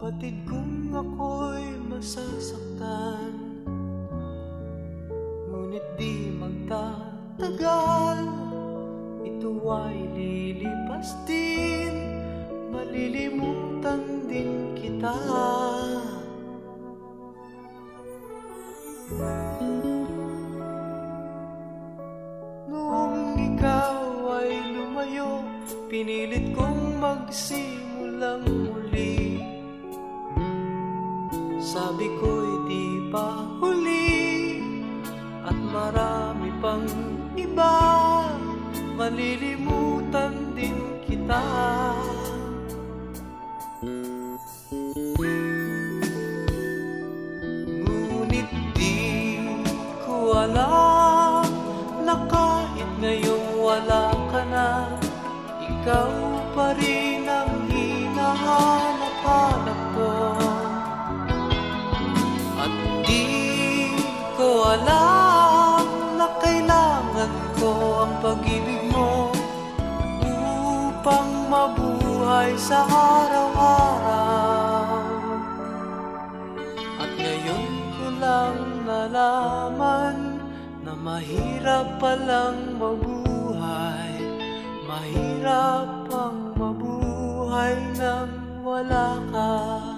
Batid kong ako'y masasaktan. Ngunit di magtatagal Ito ay lilipas din. Malilimutan din kita. Noong ikaw ay lumayo Pinilit kong magsimulang muli Sabi ko'y di pa huli At marami pang iba. Malilimutan din kita. Ngunit di ko alam Na kahit ngayong wala ka na Ikaw ang pag-ibig mo Upang mabuhay sa araw-araw. At ngayon ko lang nalaman Na mahirap palang mabuhay. Mahirap ang mabuhay nang wala ka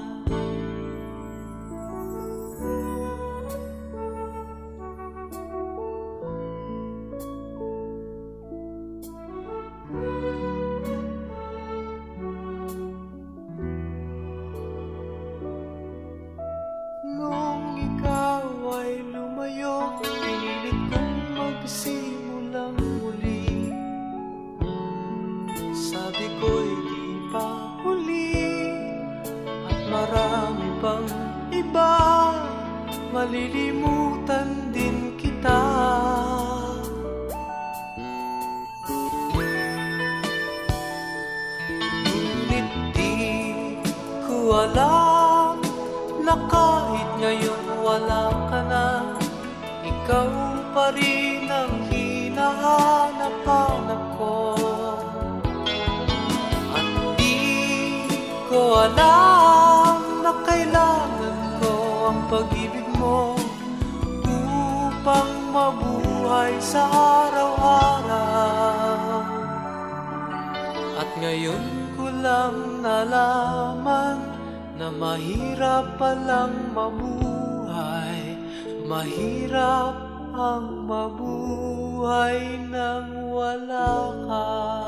pang iba Malilimutan din kita. Ngunit di ko alam Na kahit ngayon wala ka na Ikaw pa rin ang hinahanap-hanap ko. At di ko alam sa araw-araw. At ngayon ko lang nalaman Na mahirap palang mabuhay. Mahirap ang mabuhay nang wala ka